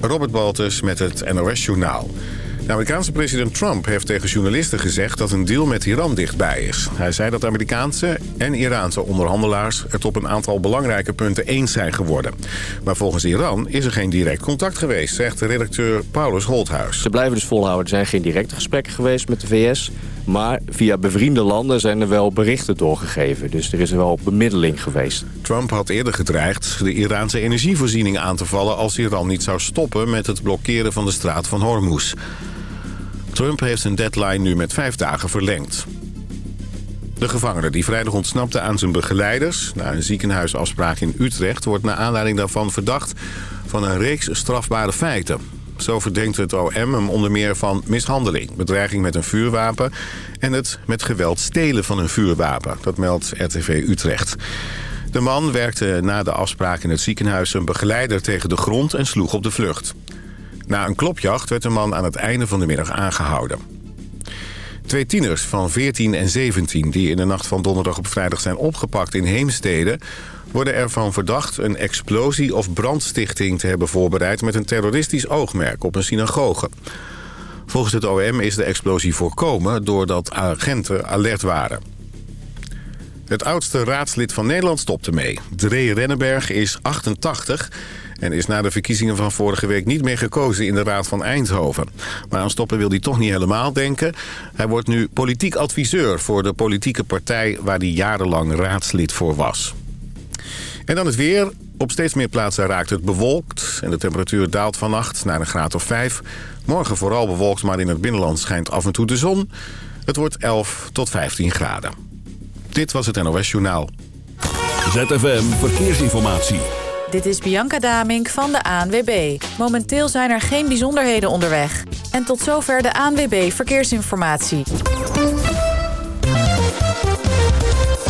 Robert Baltus met het NOS-journaal. De Amerikaanse president Trump heeft tegen journalisten gezegd dat een deal met Iran dichtbij is. Hij zei dat Amerikaanse en Iraanse onderhandelaars het op een aantal belangrijke punten eens zijn geworden. Maar volgens Iran is er geen direct contact geweest, zegt redacteur Paulus Holthuis. Ze blijven dus volhouden. Er zijn geen directe gesprekken geweest met de VS. Maar via bevriende landen zijn er wel berichten doorgegeven. Dus er is wel bemiddeling geweest. Trump had eerder gedreigd de Iraanse energievoorziening aan te vallen... als Iran niet zou stoppen met het blokkeren van de straat van Hormuz. Trump heeft zijn deadline nu met vijf dagen verlengd. De gevangene die vrijdag ontsnapte aan zijn begeleiders... na een ziekenhuisafspraak in Utrecht... wordt naar aanleiding daarvan verdacht van een reeks strafbare feiten. Zo verdenkt het OM hem onder meer van mishandeling, bedreiging met een vuurwapen... en het met geweld stelen van een vuurwapen. Dat meldt RTV Utrecht. De man werkte na de afspraak in het ziekenhuis een begeleider tegen de grond en sloeg op de vlucht. Na een klopjacht werd de man aan het einde van de middag aangehouden. Twee tieners van 14 en 17 die in de nacht van donderdag op vrijdag zijn opgepakt in Heemstede... worden ervan verdacht een explosie of brandstichting te hebben voorbereid... met een terroristisch oogmerk op een synagoge. Volgens het OM is de explosie voorkomen doordat agenten alert waren. Het oudste raadslid van Nederland stopte mee. Dree Rennenberg is 88 en is na de verkiezingen van vorige week niet meer gekozen in de Raad van Eindhoven. Maar aan stoppen wil hij toch niet helemaal denken. Hij wordt nu politiek adviseur voor de politieke partij waar hij jarenlang raadslid voor was. En dan het weer. Op steeds meer plaatsen raakt het bewolkt en de temperatuur daalt vannacht naar een graad of 5. Morgen vooral bewolkt, maar in het binnenland schijnt af en toe de zon. Het wordt 11 tot 15 graden. Dit was het NOS Journaal. ZFM Verkeersinformatie. Dit is Bianca Damink van de ANWB. Momenteel zijn er geen bijzonderheden onderweg. En tot zover de ANWB Verkeersinformatie.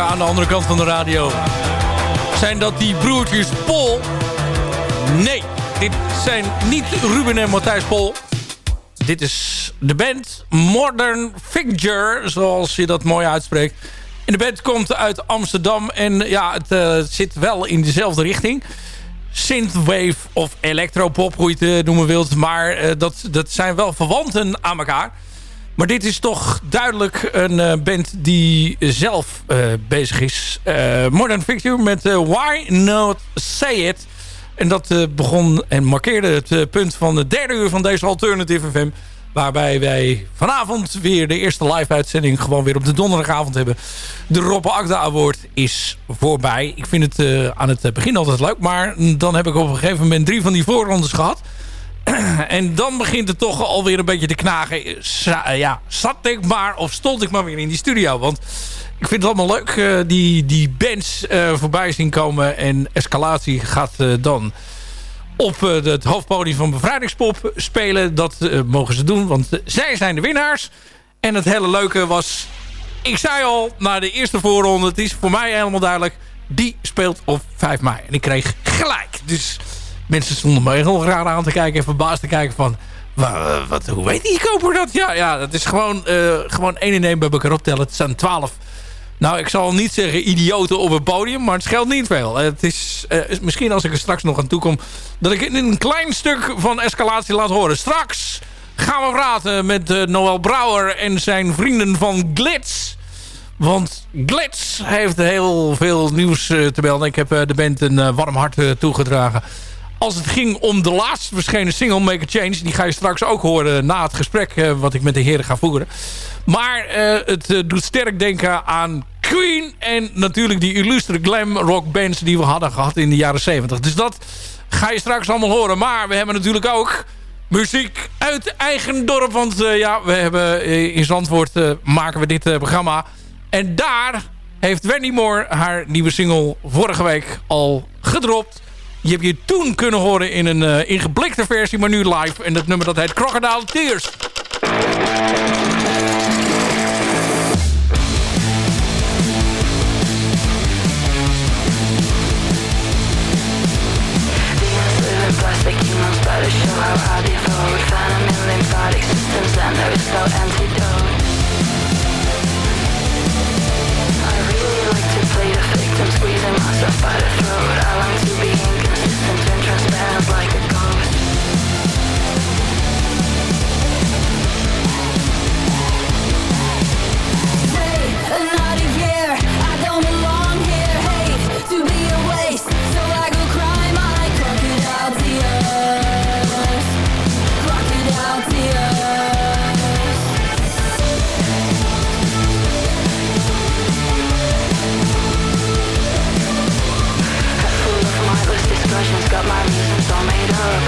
Aan de andere kant van de radio. Zijn dat die broertjes Pol? Nee, dit zijn niet Ruben en Matthijs Pol. Dit is de band Modern Figure, zoals je dat mooi uitspreekt. En de band komt uit Amsterdam en ja, het uh, zit wel in dezelfde richting. Synthwave of electropop, hoe je het uh, noemen wilt. Maar uh, dat, dat zijn wel verwanten aan elkaar. Maar dit is toch duidelijk een uh, band die zelf uh, bezig is. Uh, Modern Figure met Why Not Say It. En dat begon en markeerde het punt van de derde uur van deze Alternative FM. Waarbij wij vanavond weer de eerste live-uitzending gewoon weer op de donderdagavond hebben. De Roppe Akda Award is voorbij. Ik vind het aan het begin altijd leuk. Maar dan heb ik op een gegeven moment drie van die voorrondes gehad. en dan begint het toch alweer een beetje te knagen. ja, zat ik maar of stond ik maar weer in die studio? Want ik vind het allemaal leuk, uh, die, die bands uh, voorbij zien komen. En Escalatie gaat uh, dan op het hoofdpodium van Bevrijdingspop spelen. Dat mogen ze doen, want zij zijn de winnaars. En het hele leuke was... Ik zei al, na de eerste voorronde, het is voor mij helemaal duidelijk... die speelt op 5 mei. En ik kreeg gelijk. Dus mensen stonden me heel raar aan te kijken en verbaasd te kijken van... Wat, wat, hoe weet die koper dat? Ja, ja dat is gewoon, uh, gewoon 1 en 1 bij elkaar optellen. Het zijn 12. Nou, ik zal niet zeggen idioten op het podium, maar het scheelt niet veel. Het is uh, misschien als ik er straks nog aan toe kom... dat ik een klein stuk van escalatie laat horen. Straks gaan we praten met uh, Noël Brouwer en zijn vrienden van Glitz. Want Glitz heeft heel veel nieuws te melden. Ik heb de band een warm hart toegedragen als het ging om de laatste verschenen single Make a Change... die ga je straks ook horen na het gesprek uh, wat ik met de heren ga voeren. Maar uh, het uh, doet sterk denken aan Queen... en natuurlijk die illustre glam rock bands die we hadden gehad in de jaren 70. Dus dat ga je straks allemaal horen. Maar we hebben natuurlijk ook muziek uit eigen dorp. Want ja, we hebben in Zandvoort maken we dit programma. En daar heeft Wendy Moore haar nieuwe single vorige week al gedropt... Je hebt je toen kunnen horen in een uh, ingeblikte versie, maar nu live. En dat nummer dat heet Crocodile Tears. plastic humans better show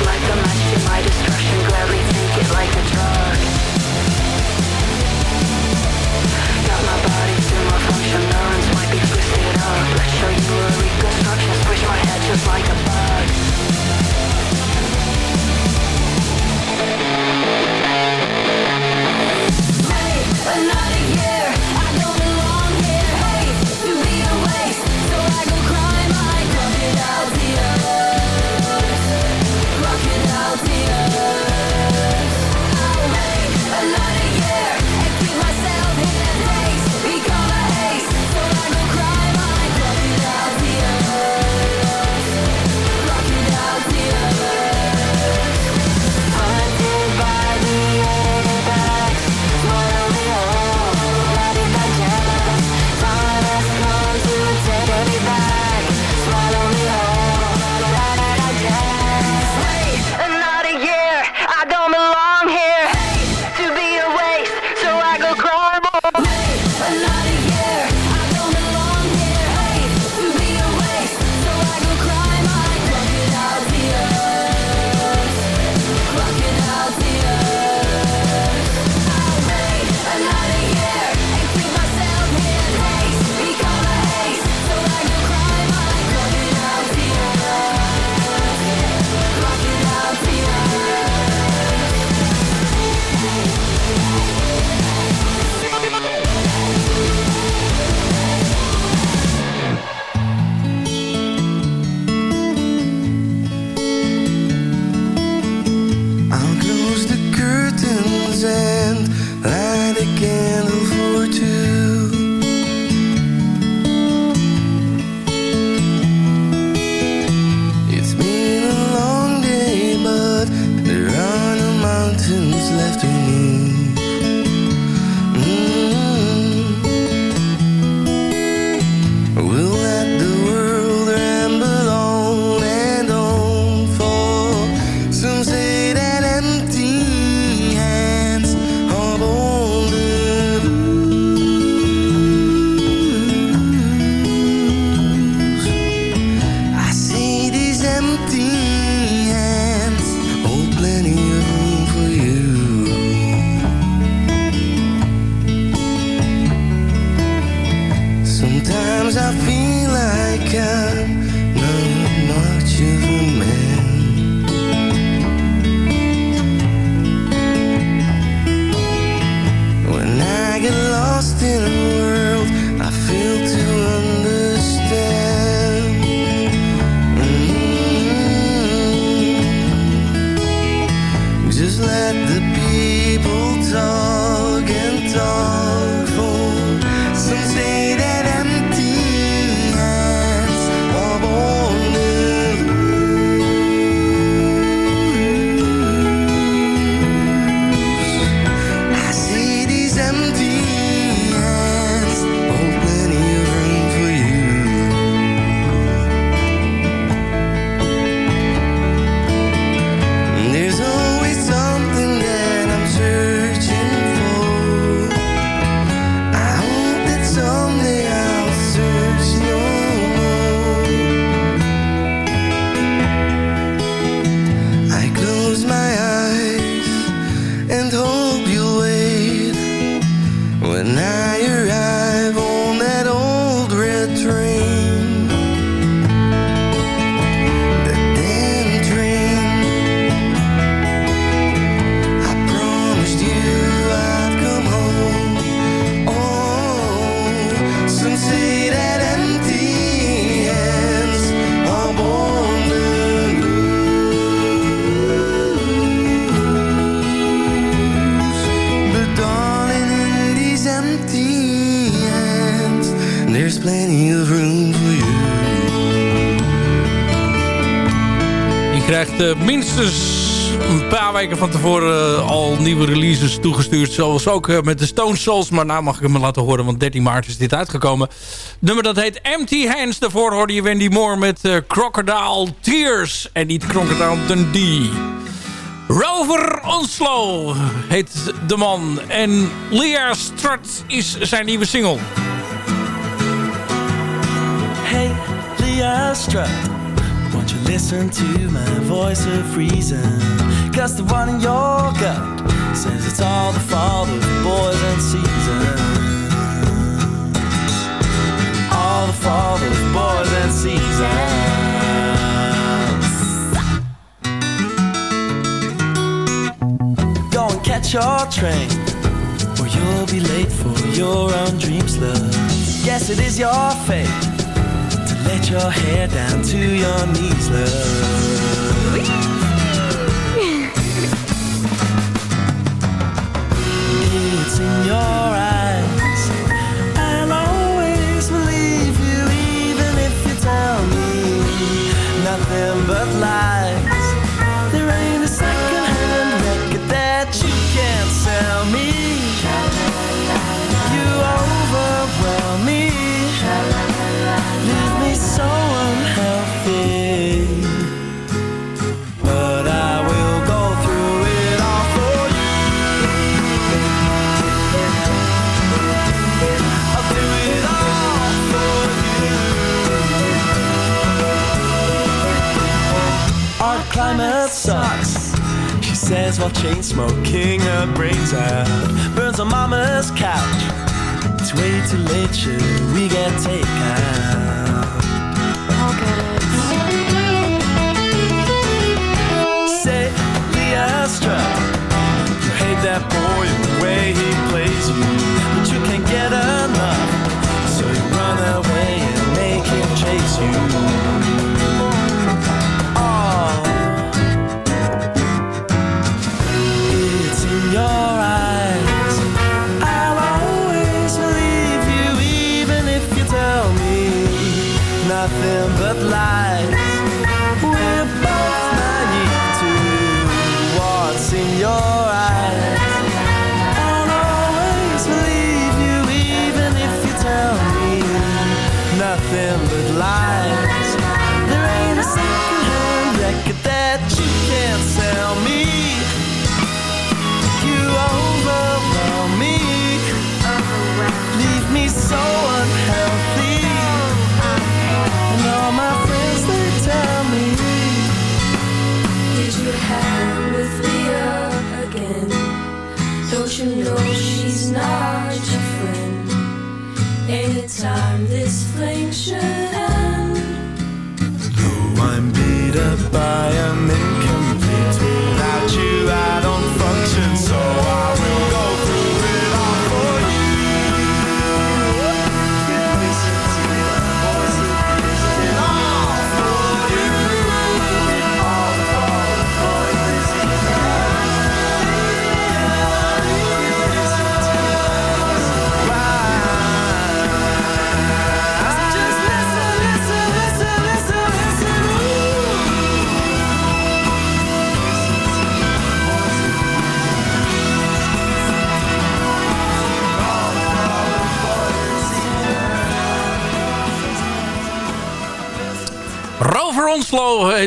like a man. Minstens een paar weken van tevoren eh, al nieuwe releases toegestuurd. Zoals ook eh, met de Stone Souls. Maar nou mag ik hem laten horen, want 13 maart is dit uitgekomen. Nummer dat heet Empty Hands. Daarvoor hoorde je Wendy Moore met eh, Crocodile Tears. En niet Crocodile Dundee. Rover Onslow heet de man. En Leah Strut is zijn nieuwe single. Hey, Leah Strutt, won't you listen to my voice of reason? Cause the one in your gut says it's all the fault of boys and seasons. All the fault of boys and seasons. Go and catch your train, or you'll be late for your own dreams, love. Guess it is your fate let your hair down to your knees, love. Says while chain smoking her brains out. Burns on mama's couch. It's way too late, should we get takeout?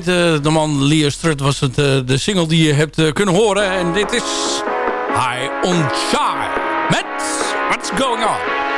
Eh, de man Leah Strut was het, eh, de single die je hebt eh, kunnen horen. En dit is High on Shy met What's Going On.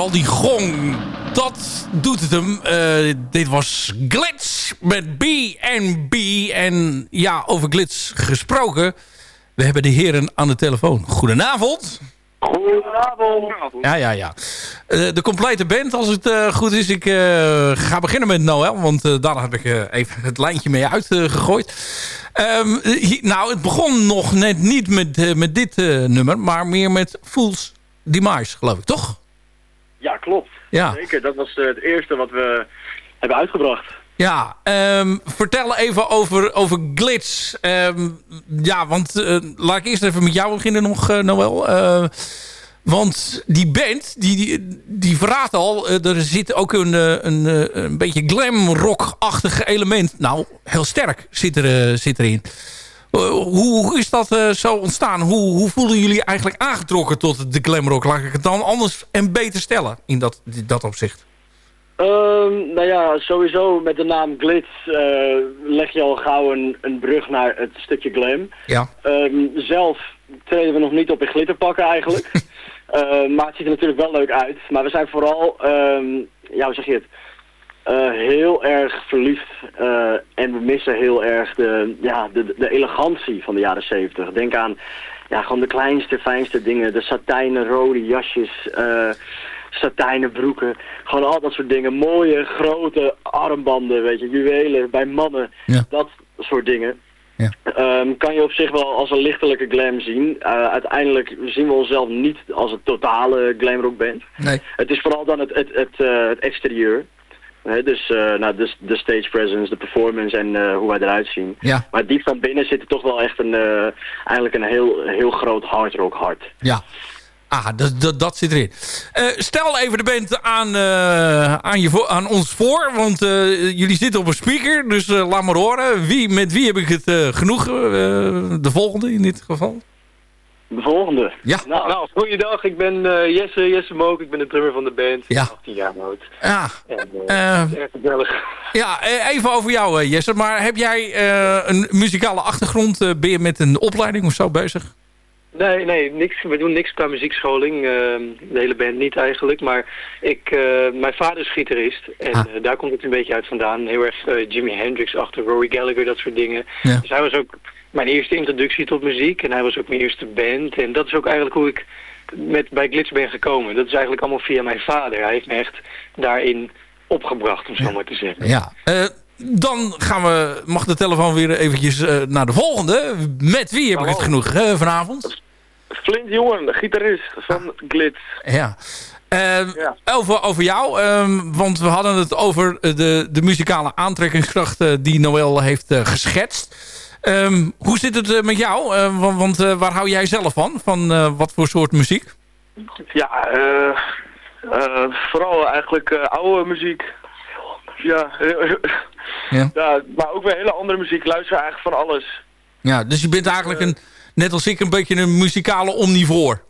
Vooral die gong, dat doet het hem. Eh, dit was Glitz met B&B. En ja, over Glitz gesproken. We hebben de heren aan de telefoon. Goedenavond. Goedenavond. Ja, ja, ja. Eh, de complete band, als het eh, goed is. Ik ga beginnen met Noël, want daar heb ik even het lijntje mee uitgegooid. Ehm, nou, het begon nog net niet met, met dit nummer, maar meer met Fools Demise, geloof ik, toch? Ja, klopt. Ja. Zeker, dat was eh, het eerste wat we hebben uitgebracht. Ja, ehm, vertel even over, over Glitz. Ehm, ja, want eh, laat ik eerst even met jou beginnen nog, eh, Noël. Eh, want die band, die, die, die verraadt al, er zit ook een, een, een beetje glam rock-achtig element. Nou, heel sterk zit, er, zit erin. Eh, hoe, is dat eh, zo ontstaan? Hoe, hoe voelen jullie eigenlijk aangetrokken tot de glam rock? Laat ik het dan anders en beter stellen in dat, dat opzicht. Ehm, nou ja, sowieso met de naam Glitz eh, leg je al gauw een, een brug naar het stukje glam. Ja. Ehm, zelf treden we nog niet op in glitterpakken eigenlijk. Maar het ziet er natuurlijk wel leuk uit. Maar we zijn vooral, ehm, ja hoe zeg je het, eh, heel erg verliefd. eh, en we missen heel erg de, ja, de, de elegantie van de jaren zeventig. Denk aan ja, gewoon de kleinste, fijnste dingen. De satijnen, rode jasjes, eh, satijnen broeken. Gewoon al dat soort dingen. Mooie, grote armbanden, weet je, juwelen bij mannen. Ja. Dat soort dingen. Ja. Ehm, kan je op zich wel als een lichtelijke glam zien. Uh, uiteindelijk zien we onszelf niet als een totale glamrock band. Nee. Het is vooral dan het, het, het, uh, het exterieur. He, dus uh, nou, de, de stage presence, de performance en uh, hoe wij eruit zien. Ja. Maar diep van binnen zit er toch wel echt een, uh, eigenlijk een heel, heel groot hard rock hart. Ja. Ah, dat, zit erin. Stel even de band aan, aan, je, aan ons voor. Want jullie zitten op een speaker. Dus laat maar horen. Wie, met wie heb ik het genoegen? de volgende in dit geval. De volgende? Ja. Nou, nou goeiedag. Ik ben Jesse, Jesse Mook. Ik ben de drummer van de band. Ja. 18 jaar oud. Ja. En, erg gezellig. Ja, even over jou Jesse. Maar heb jij een muzikale achtergrond? ben je met een opleiding of zo bezig? Nee, nee, niks. We doen niks qua muziekscholing. Uh, de hele band niet eigenlijk. Maar ik, uh, mijn vader is gitarist. En ah. uh, daar komt het een beetje uit vandaan. Heel erg uh, Jimi Hendrix achter, Rory Gallagher, dat soort dingen. Ja. Dus hij was ook mijn eerste introductie tot muziek. En hij was ook mijn eerste band. En dat is ook eigenlijk hoe ik met, bij Glitz ben gekomen. Dat is eigenlijk allemaal via mijn vader. Hij heeft me echt daarin opgebracht, om zo ja. maar te zeggen. Ja. dan gaan we, mag de telefoon weer eventjes uh, naar de volgende. Met wie heb ik het genoeg uh, vanavond? Flint Jongen, de gitarist van ah. Glitz. Ja. Uh, ja. over, over jou, um, want we hadden het over de, de muzikale aantrekkingskracht uh, die Noël heeft uh, geschetst. Um, hoe zit het met jou? want, want waar hou jij zelf van? Van wat voor soort muziek? Ja, vooral eigenlijk oude muziek. Ja, ja. ja, maar ook weer hele andere muziek. Luister eigenlijk van alles. Ja, dus je bent eigenlijk een, net als ik een beetje een muzikale omnivoor.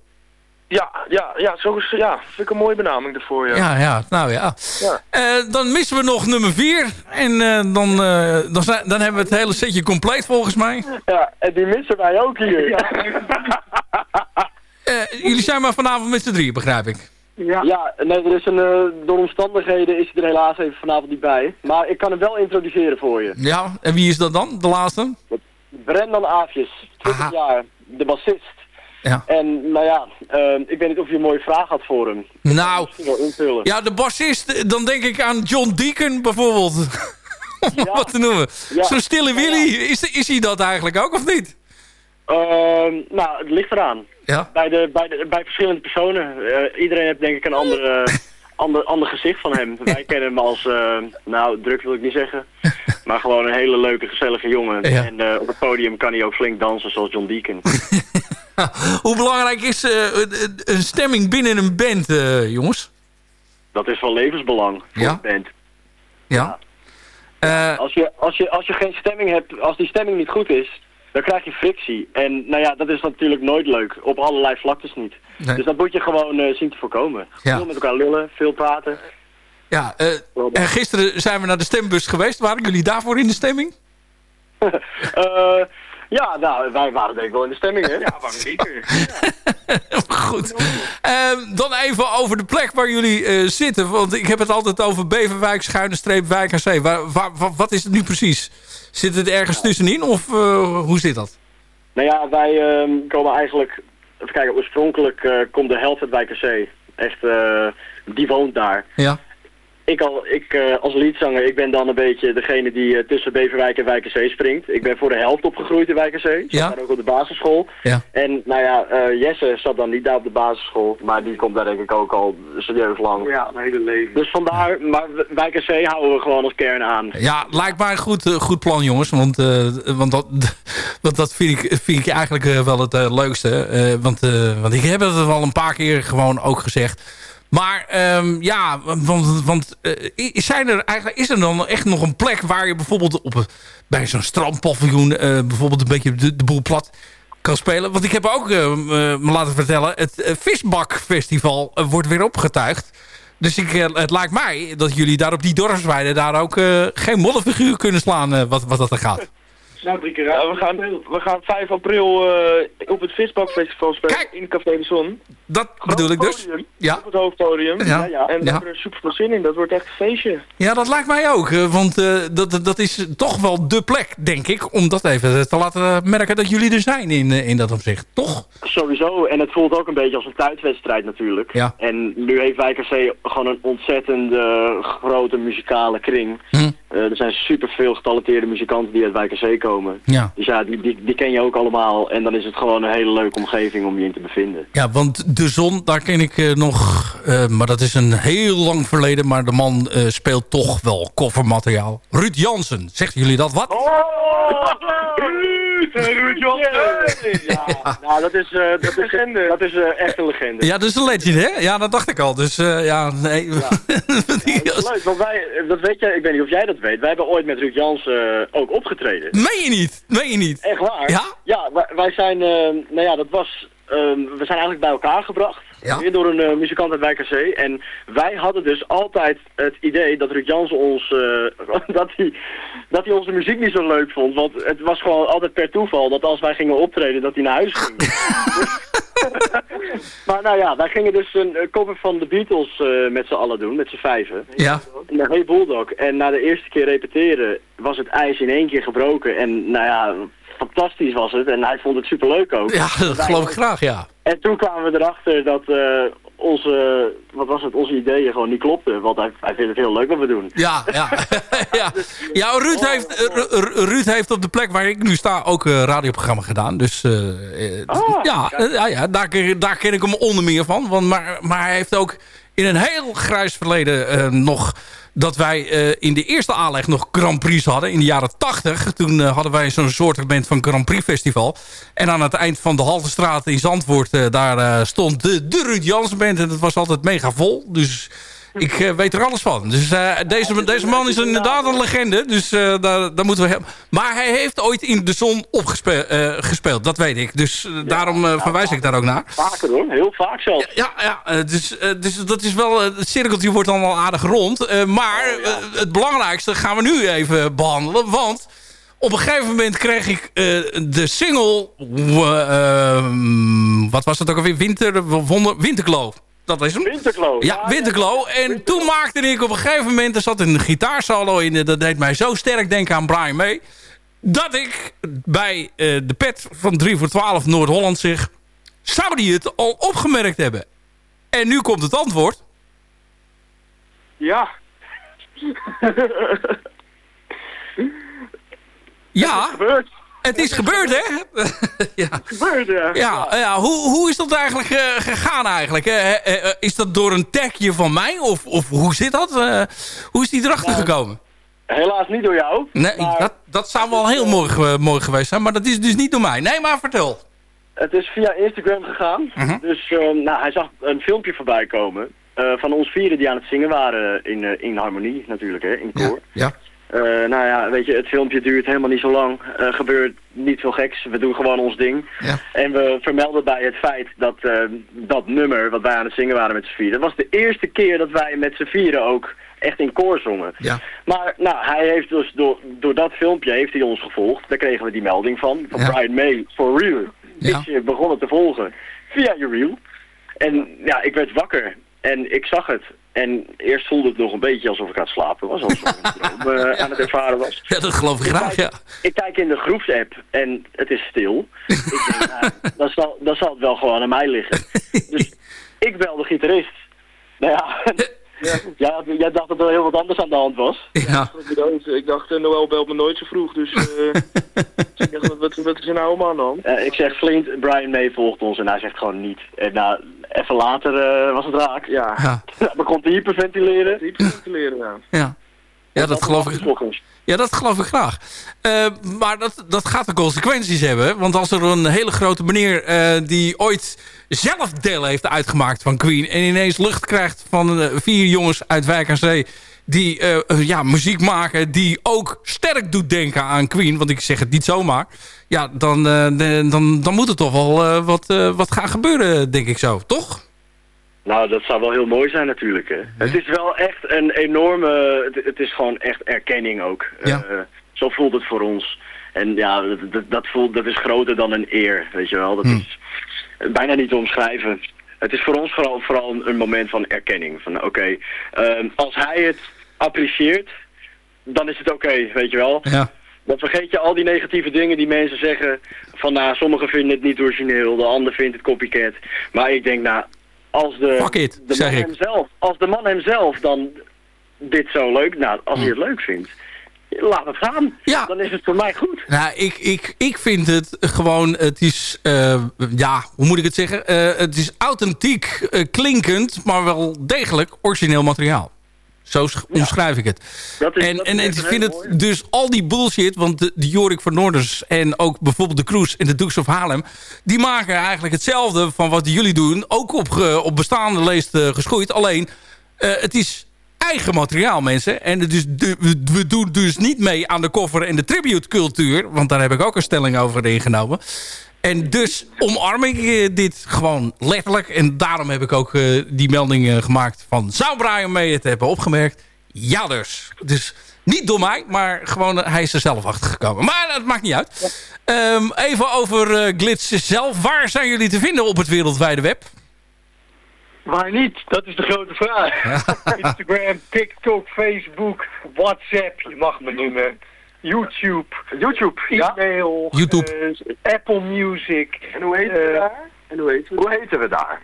Ja, ja, ja, zo is, ja, vind ik een mooie benaming ervoor, ja. Ja, ja, nou ja. ja. Uh, dan missen we nog nummer 4. En uh, dan, uh, dan, zijn, dan hebben we het hele setje compleet volgens mij. Ja, en die missen wij ook hier. Ja. jullie zijn maar vanavond met z'n drie, begrijp ik. Ja, ja nee, er is een, door omstandigheden is hij er helaas even vanavond niet bij. Maar ik kan hem wel introduceren voor je. Ja, en wie is dat dan, de laatste? Brendan Aafjes, 20 Aha. jaar, de bassist. Ja. En nou ja, uh, ik weet niet of je een mooie vraag had voor hem. Nou, ja, de bassist, dan denk ik aan John Deacon bijvoorbeeld. Om ja. wat te noemen. Ja. Zo'n stille Willy, is, is hij dat eigenlijk ook of niet? Uh, nou, het ligt eraan. Ja? Bij, de, bij, de, bij verschillende personen. Uh, iedereen heeft denk ik een andere, ander, ander gezicht van hem. Wij kennen hem als, uh, nou druk wil ik niet zeggen, maar gewoon een hele leuke, gezellige jongen. En op het podium kan hij ook flink dansen zoals John Deacon. Hoe belangrijk is uh, een stemming binnen een band, jongens? Dat is van levensbelang voor ja? een band. Ja. ja. als, je, als, je, als je geen stemming hebt, als die stemming niet goed is, dan krijg je frictie. En nou ja, dat is natuurlijk nooit leuk. Op allerlei vlaktes niet. Nee. Dus dat moet je gewoon uh, zien te voorkomen. Ja. Veel met elkaar lullen, veel praten. Ja, uh, en gisteren zijn we naar de stembus geweest. Waren jullie daarvoor in de stemming? uh, Ja, nou, wij waren denk ik wel in de stemming, hè? Ja, waarom niet? Goed. Ehm, dan even over de plek waar jullie eh, zitten. Want ik heb het altijd over Beverwijk, Schuine Streep, Wijk aan Zee. Waar, wat is het nu precies? Zit het ergens tussenin of eh, hoe zit dat? Nou ja, wij ehm, komen eigenlijk... Even kijken, oorspronkelijk eh, komt de helft uit Wijkerzee. Echt, eh, die woont daar. Ja. Ik, al, ik eh, als liedzanger, ik ben dan een beetje degene die eh, tussen Beverwijk en Wijkerzee springt. Ik ben voor de helft opgegroeid in. Zat Ja. daar ook op de basisschool. Ja. En nou ja, eh, Jesse zat dan niet daar op de basisschool. Maar die komt daar denk ik ook al serieus lang. Ja, mijn hele leven. Dus vandaar, maar Wijkerzee houden we gewoon als kern aan. Ja, lijkt mij een goed, goed plan, jongens. Want, eh, want, dat, want dat vind ik, vind ik eigenlijk wel het leukste. Eh, want, eh, want ik heb het al een paar keer gewoon ook gezegd. Maar ehm, ja, want, want eh, zijn er eigenlijk, is er dan echt nog een plek waar je bijvoorbeeld op, bij zo'n strandpaviljoen eh, bijvoorbeeld een beetje de, de boel plat kan spelen? Want ik heb ook eh, me laten vertellen, het Visbakfestival wordt weer opgetuigd. Dus ik, het lijkt mij dat jullie daar op die dorpsweide daar ook geen modderfiguur kunnen slaan wat, wat dat er gaat. Nou, drie keer Ja, we, gaan, we gaan 5 april eh, op het Visbakfestival spelen in Café de Zon. Dat bedoel ik dus. Podium, Ja. Op het hoofdpodium. Ja, ja. En we Ja. hebben er super veel zin in. Dat wordt echt een feestje. Ja, dat lijkt mij ook. eh, Want eh, dat, dat- is toch wel de plek, denk ik. Om dat even te laten merken dat jullie er zijn in, in dat opzicht. Toch? Sowieso, en het voelt ook een beetje als een thuiswedstrijd natuurlijk. Ja. En nu heeft Wijkerzee gewoon een ontzettende grote muzikale kring. Hm. Eh, er zijn superveel getalenteerde muzikanten die uit Wijkerzee komen. Ja. Dus ja, die, die, die ken je ook allemaal. En dan is het gewoon een hele leuke omgeving om je in te bevinden. Ja, want De Zon, daar ken ik eh, nog... eh, maar dat is een heel lang verleden. Maar de man eh, speelt toch wel koffermateriaal. Ruud Jansen, zeggen jullie dat wat? Ruud Jansen! Ja, nou, dat is, eh, dat is, dat is eh, echt een legende. Ja, dat is een legend, hè? Ja, dat dacht ik al. Dus eh, ja, nee. Dat is leuk, want wij, dat weet jij, ik weet niet of jij dat weet, wij hebben ooit met Ruud Jansen eh, ook opgetreden. Meen je niet? Meen je niet? Echt waar? Ja? Ja, wij, wij zijn, eh, nou ja, dat was, ehm, we zijn eigenlijk bij elkaar gebracht. Ja. Weer door een eh, muzikant uit Wijkerzee. En wij hadden dus altijd het idee dat Ruud Jansen ons, eh, dat hij dat hij onze muziek niet zo leuk vond. Want het was gewoon altijd per toeval dat als wij gingen optreden, dat hij naar huis ging. maar nou ja, wij gingen dus een cover van de Beatles eh, met z'n allen doen, met z'n vijven. Ja. Naar Hey Bulldog. En na de eerste keer repeteren was het ijs in één keer gebroken. En nou ja, fantastisch was het. En hij vond het superleuk ook. Ja, dat geloof ik graag, ja. En toen kwamen we erachter dat eh, onze, wat was het, onze ideeën gewoon niet klopten. Want hij, hij vindt het heel leuk wat we doen. Ja, ja. ja. ja Ruud, heeft, eh, Ru- Ruud heeft op de plek waar ik nu sta ook een radioprogramma gedaan. Dus eh, eh, ja, ja, ja daar, ken- daar ken ik hem onder meer van. Want, maar, maar hij heeft ook in een heel grijs verleden nog... dat wij eh, in de eerste aanleg nog Grand Prix hadden in de jaren 80. Toen eh, hadden wij zo'n soort van Grand Prix festival. En aan het eind van de Haltestraat in Zandvoort... eh, daar stond de, de Ruud Jansen band. En dat was altijd mega vol. Dus ik eh, weet er alles van. Dus eh, deze, deze man is inderdaad een legende. Dus eh, daar, daar moeten we hem. Maar hij heeft ooit in de zon opgespeeld, gespeeld. Dat weet ik. Dus daarom verwijs ik daar ook naar. Vaker hoor, heel vaak zelfs. Ja, ja dus, dus dat is wel... het cirkeltje wordt dan wel aardig rond. Maar eh, het belangrijkste gaan we nu even behandelen. Want op een gegeven moment kreeg ik de single... eh, ehm, wat was het ook alweer? Winter, wonder, Winterkloof. Dat is hem. Winterkloof. Ja, Winterklo. En toen maakte ik op een gegeven moment... er zat een gitaarsolo in. en Dat deed mij zo sterk denken aan Brian May. Dat ik bij eh, de pet van 3 voor 12 Noord-Holland zeg... zou die het al opgemerkt hebben? En nu komt het antwoord. Ja. Ja. Het is gebeurd, hè? ja. Gebeurd, ja. Ja, ja hoe, hoe is dat eigenlijk eh, gegaan eigenlijk? Eh, eh, is dat door een tagje van mij? Of, of hoe zit dat? Eh, hoe is die erachter gekomen? Helaas niet door jou. Nee, dat, dat zou wel heel mooi, mooi geweest zijn. Maar dat is dus niet door mij. Nee, maar vertel. Het is via Instagram gegaan. Mhm. Dus eh, nou, hij zag een filmpje voorbij komen. eh, van ons vieren die aan het zingen waren in, in harmonie natuurlijk, hè, in koor. Ja. Eh, nou ja, weet je, het filmpje duurt helemaal niet zo lang. Er gebeurt niet veel geks. We doen gewoon ons ding. Ja. En we vermelden bij het feit dat eh, dat nummer wat wij aan het zingen waren met z'n vieren... dat was de eerste keer dat wij met z'n vieren ook echt in koor zongen. Ja. Maar nou, hij heeft dus door, door dat filmpje heeft hij ons gevolgd. Daar kregen we die melding van. Van Ja. Brian May, for real. Ja. Is je begonnen te volgen via je reel. En ja, ik werd wakker en ik zag het. En eerst voelde het nog een beetje alsof ik aan het slapen was. Alsof ik een droom, eh, aan het ervaren was. Ja, dat geloof ik graag, ja. Ik kijk in de groepsapp en het is stil. ik denk, nou, dan, zal, dan zal het wel gewoon aan mij liggen. Dus ik bel de gitarist. Nou ja, ja, jij dacht dat er heel wat anders aan de hand was. Ja. Ik dacht, ik dacht, eh, Noël belt me nooit zo vroeg, dus eh, ik dacht, wat, wat is er nou allemaal aan de hand? Eh, ik zeg, Flint, Brian May volgt ons en hij zegt gewoon niet. En nou, even later eh, was het raak. Ja, Ja, begon te hyperventileren. hyperventileren, ja. ja. Ja dat geloof ik. Ja, dat geloof ik graag. Eh, maar dat, dat gaat de consequenties hebben. Want als er een hele grote meneer eh, die ooit zelf deel heeft uitgemaakt van Queen... en ineens lucht krijgt van eh, vier jongens uit Wijk aan Zee... die ja, muziek maken die ook sterk doet denken aan Queen... want ik zeg het niet zomaar... ja, dan, dan, dan moet er toch wel wat, wat gaan gebeuren, denk ik zo. Toch? Nou, dat zou wel heel mooi zijn natuurlijk. Hè. Het is wel echt een enorme... Het, het is gewoon echt erkenning ook. Ja. Eh, zo voelt het voor ons. En ja, dat, dat, voelt, dat is groter dan een eer, weet je wel. Dat is bijna niet te omschrijven. Het is voor ons vooral, vooral een moment van erkenning. Van oké, ehm, als hij het apprecieert, dan is het oké, weet je wel. Ja. Dan vergeet je al die negatieve dingen die mensen zeggen. Van nou, sommigen vinden het niet origineel, de ander vindt het copycat. Maar ik denk nou, als de, it, de zeg man ik. hemzelf, als de man hemzelf dan dit zo leuk, nou, als hij het leuk vindt, laat het gaan. Ja. Dan is het voor mij goed. Nou, ik, ik, ik vind het gewoon, het is, eh, ja, hoe moet ik het zeggen? Eh, het is authentiek eh, klinkend, maar wel degelijk origineel materiaal. Zo sch- omschrijf ik het. Dat is- en dat en ik vind het mooi. dus al die bullshit, want de, de Jorik van Noorders en ook bijvoorbeeld de Cruise en de Dukes of Haarlem, die maken eigenlijk hetzelfde van wat jullie doen, ook op, ge- op bestaande leest eh, geschoeid. Alleen, eh, het is eigen materiaal, mensen. En het is de- we- doen dus niet mee aan de cover en de tribute cultuur. Want daar heb ik ook een stelling over ingenomen. En dus omarm ik eh, dit gewoon letterlijk. En daarom heb ik ook eh, die melding eh, gemaakt van... zou Brian mee het hebben opgemerkt? Ja dus. Dus niet door mij, maar gewoon hij is er zelf achter gekomen. Maar dat maakt niet uit. Ehm, even over eh, Glitz zelf. Waar zijn jullie te vinden op het wereldwijde web? Waar niet? Dat is de grote vraag. Instagram, TikTok, Facebook, WhatsApp, je mag me noemen. YouTube. YouTube, ja. E-mail. YouTube. eh, Apple Music. En hoe heet we Eh, daar? En hoe heet Hoe heten we daar?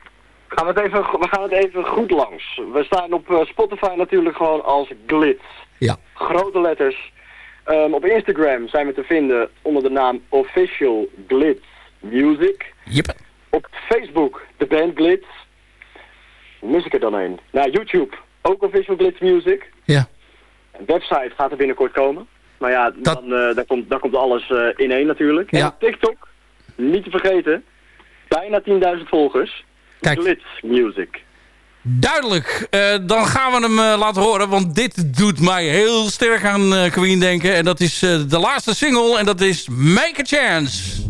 Gaan we, het even, we gaan het even goed langs. We staan op eh, Spotify natuurlijk gewoon als Glitz. Ja. Grote letters. Ehm, op Instagram zijn we te vinden onder de naam Official Glitz Music. Yep. Op Facebook de band Glitz. Mis ik er dan een. Nou, YouTube ook Official Glitz Music. Ja. Een website gaat er binnenkort komen. Maar ja, dan, eh, daar, komt, daar komt alles eh, in één natuurlijk. En op TikTok, niet te vergeten, bijna 10.000 volgers. Kijk. Music. Duidelijk. Eh, dan gaan we hem laten horen. Want dit doet mij heel sterk aan Queen denken. En dat is de laatste single. En dat is Make a Chance.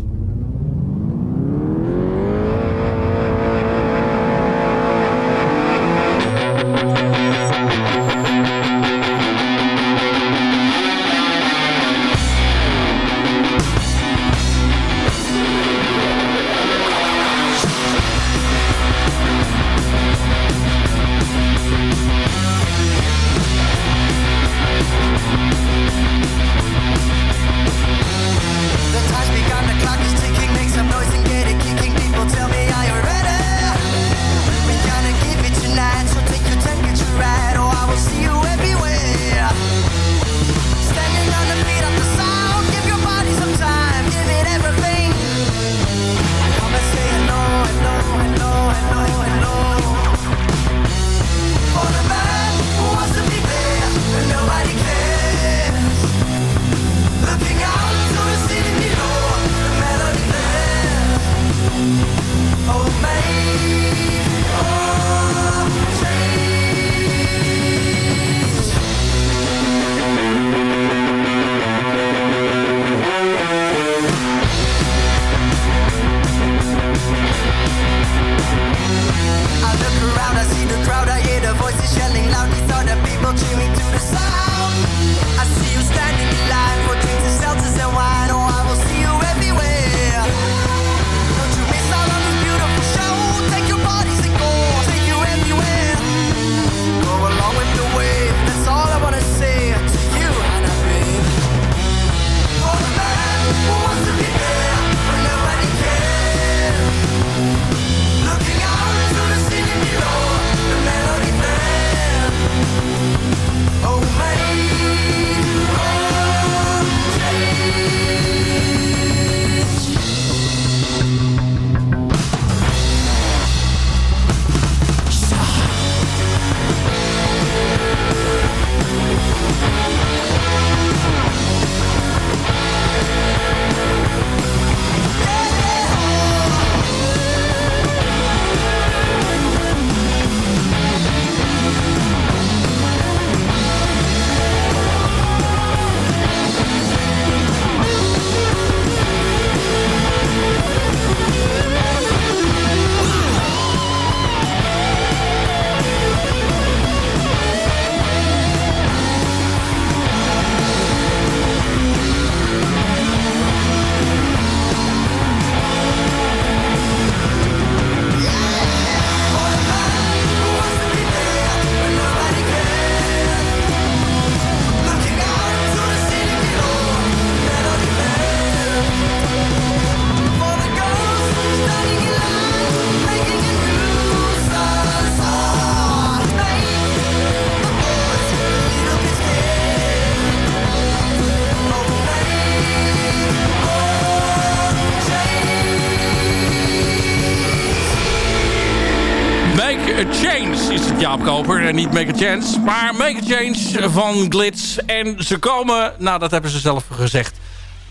En niet Make a Chance. Maar Make a Change van Glitz. En ze komen, nou dat hebben ze zelf gezegd,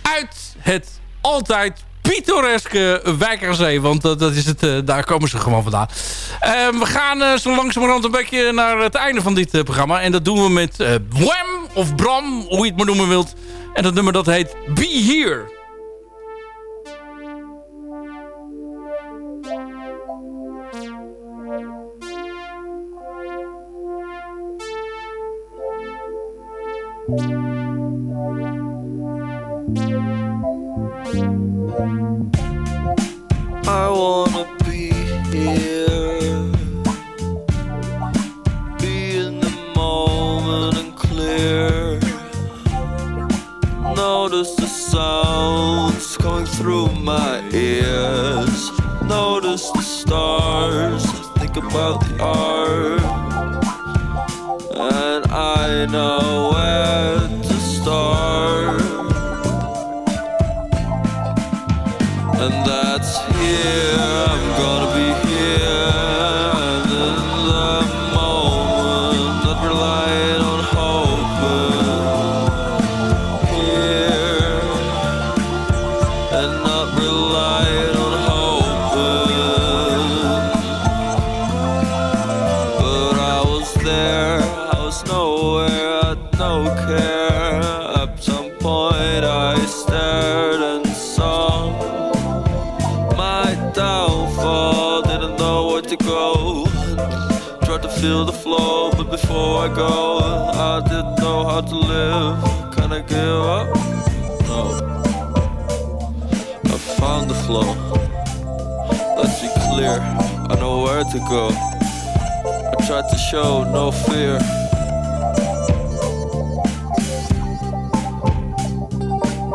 uit het altijd pittoreske Wijk aan Zee. Want dat, dat is het, eh, daar komen ze gewoon vandaan. Eh, we gaan eh, zo langzamerhand een beetje naar het einde van dit eh, programma. En dat doen we met eh Wham of Bram, hoe je het maar noemen wilt. En dat nummer dat heet Be Here. I wanna be here, be in the moment and clear. Notice the sounds coming through my ears. Notice the stars, think about the art, and I know where to start. Give up? No. I found the flow. Let's be clear, I know where to go. I tried to show no fear.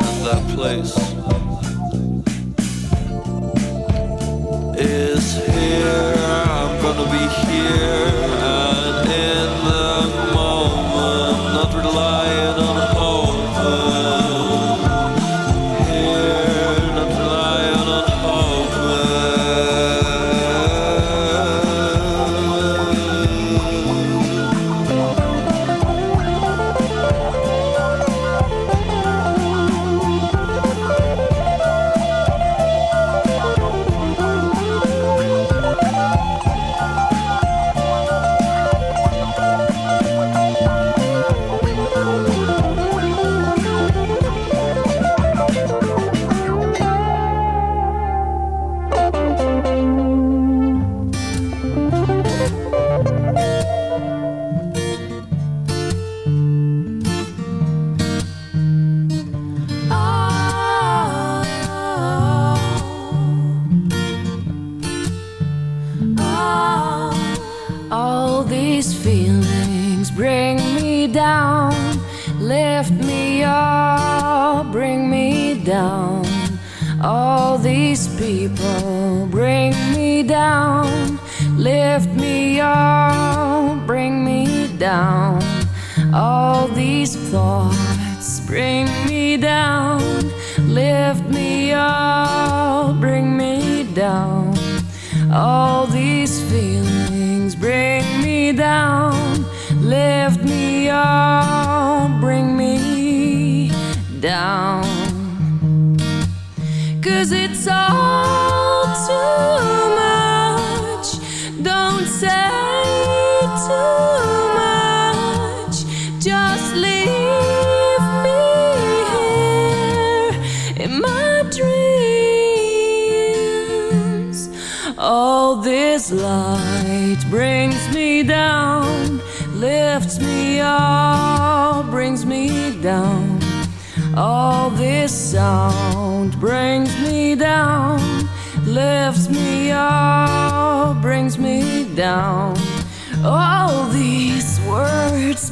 And that place just leave me here in my dreams. All this light brings me down, lifts me up, brings me down. All this sound brings me down, lifts me up, brings me down. All these words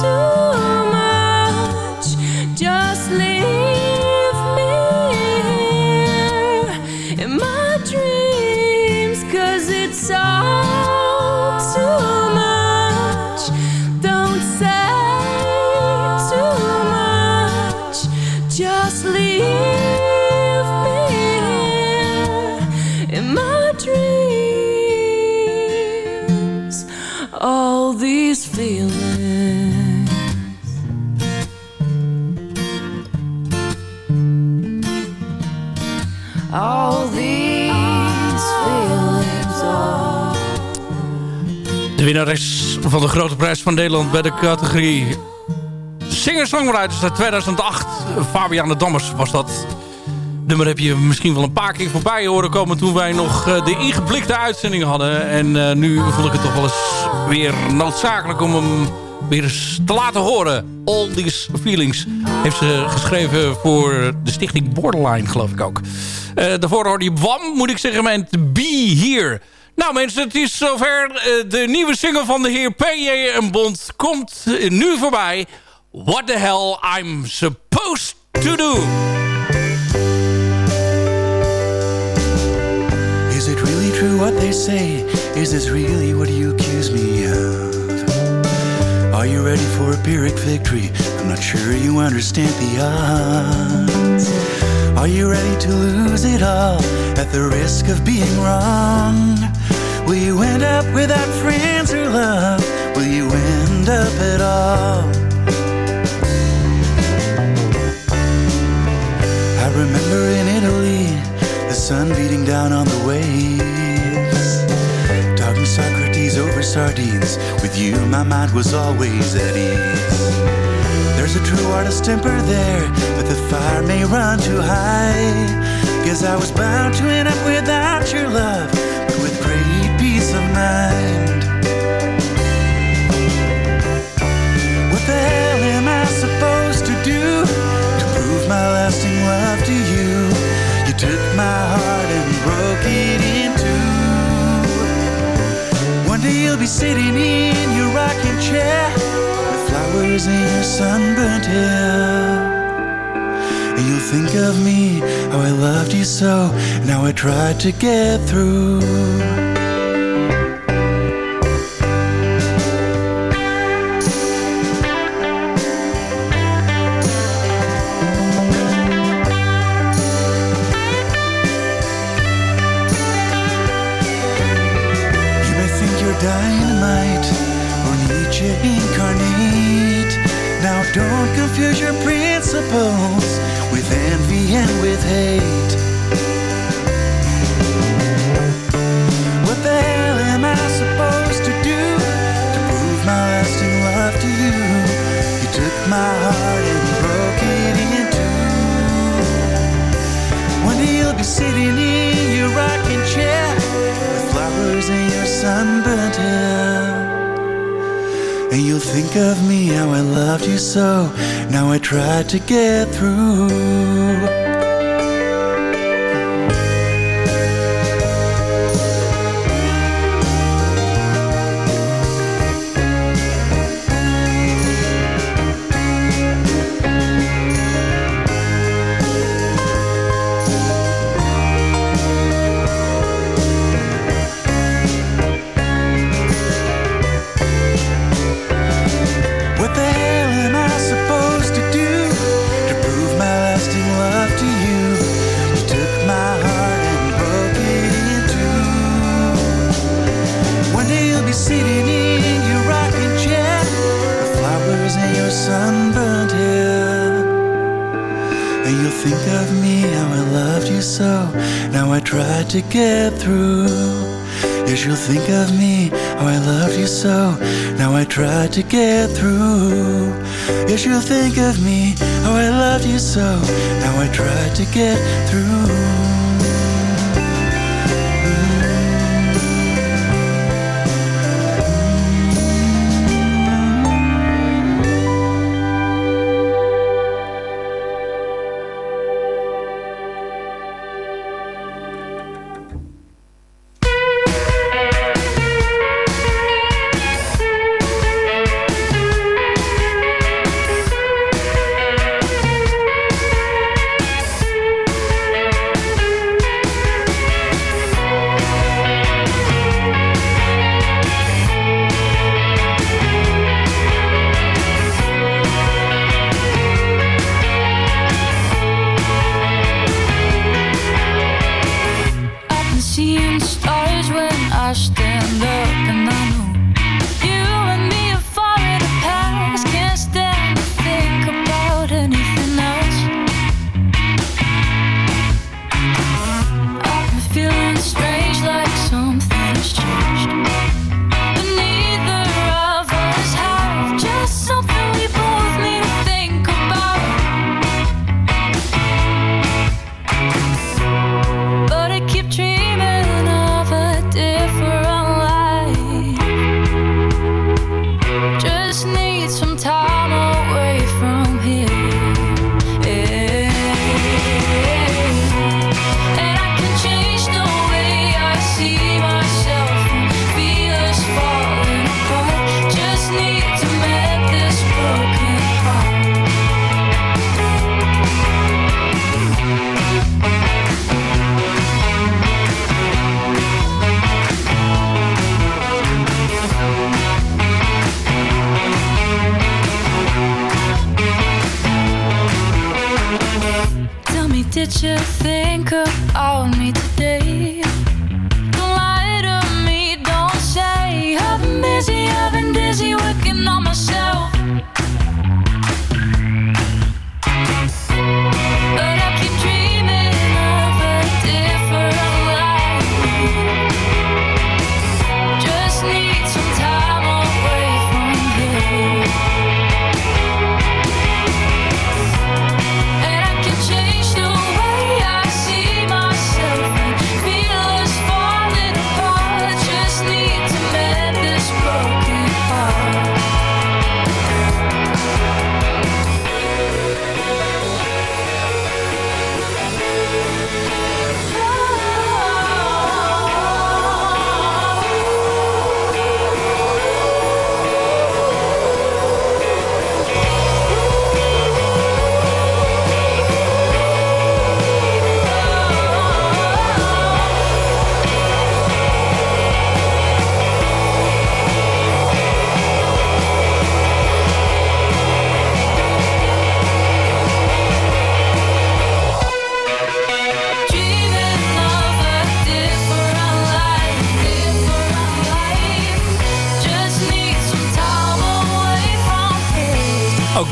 soon. Winnares van de Grote Prijs van Nederland bij de categorie Singer-Songwriters uit 2008. Fabiana Dammers was dat. Nummer heb je misschien wel een paar keer voorbij horen komen... toen wij nog eh, de ingeblikte uitzending hadden. En eh, nu vond ik het toch wel eens weer noodzakelijk om hem weer eens te laten horen. All These Feelings heeft ze geschreven voor de stichting Borderline, geloof ik ook. Eh, daarvoor hoorde je Wam, moet ik zeggen, met Be Here... Nou mensen, het is zover. Eh, De nieuwe single van de heer P.J. en Bond komt eh, nu voorbij. What the hell I'm supposed to do. Is it really true what they say? Is this really what you accuse me of? Are you ready for a Pyrrhic victory? I'm not sure you understand the odds. Are you ready to lose it all at the risk of being wrong? Will you end up without friends or love? Will you end up at all? I remember in Italy, the sun beating down on the waves. Talking Socrates over sardines. With you, my mind was always at ease. There's a true artist temper there, but the fire may run too high. Guess I was bound to end up without your love, so, and how I try to get through. To get through. To get through. Yes, you'll think of me, how I loved you so. Now I try to get through. Yes, you'll think of me, how I loved you so. Now I try to get through.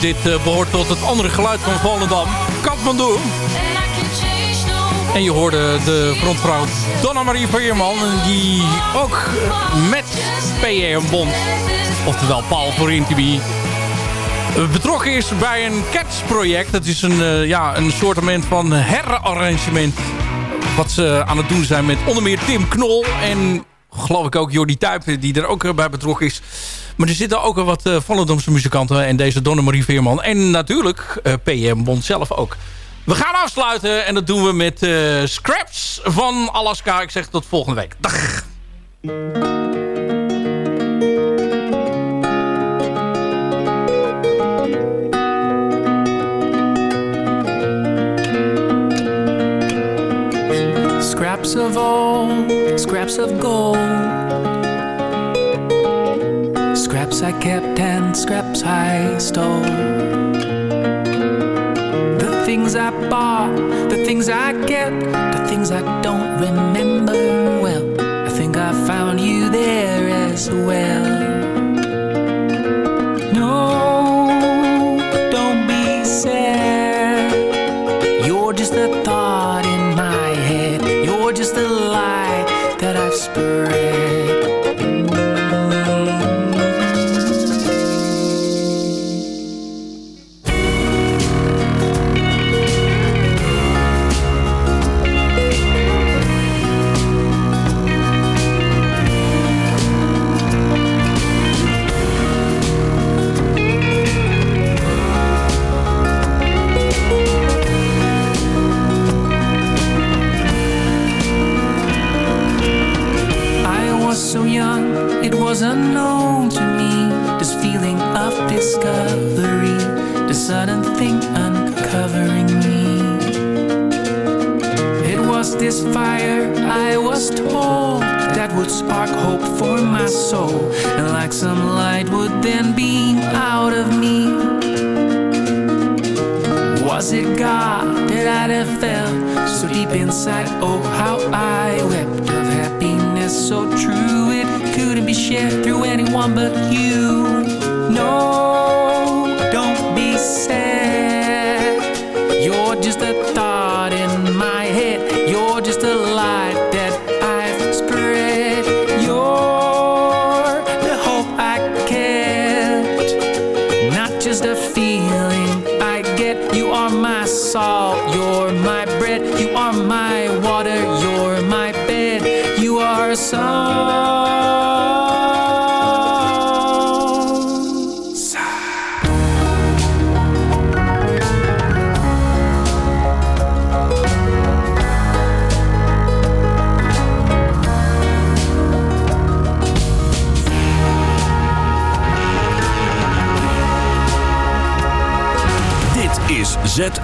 Dit eh, behoort tot het andere geluid van Volendam. Kathmandu. En je hoorde de frontvrouw Donna Marie Veerman. Die ook eh, met PM Bond, oftewel Paul voor Intibi, eh, betrokken is bij een Cats-project. Dat is een, ja, een soortement van herarrangement. Wat ze aan het doen zijn met onder meer Tim Knol. En geloof ik ook Jordi Tuyp, die er ook bij betrokken is. Maar er zitten ook wat uh, Volendamse muzikanten. En deze Donna Marie Veerman. En natuurlijk eh, PM Bond zelf ook. We gaan afsluiten en dat doen we met eh, Scraps van Alaska. Ik zeg tot volgende week. Dag! Scraps of old, scraps of gold. Scraps I kept and scraps I stole. The things I bought, the things I get, the things I don't remember well. I think I found you there as well.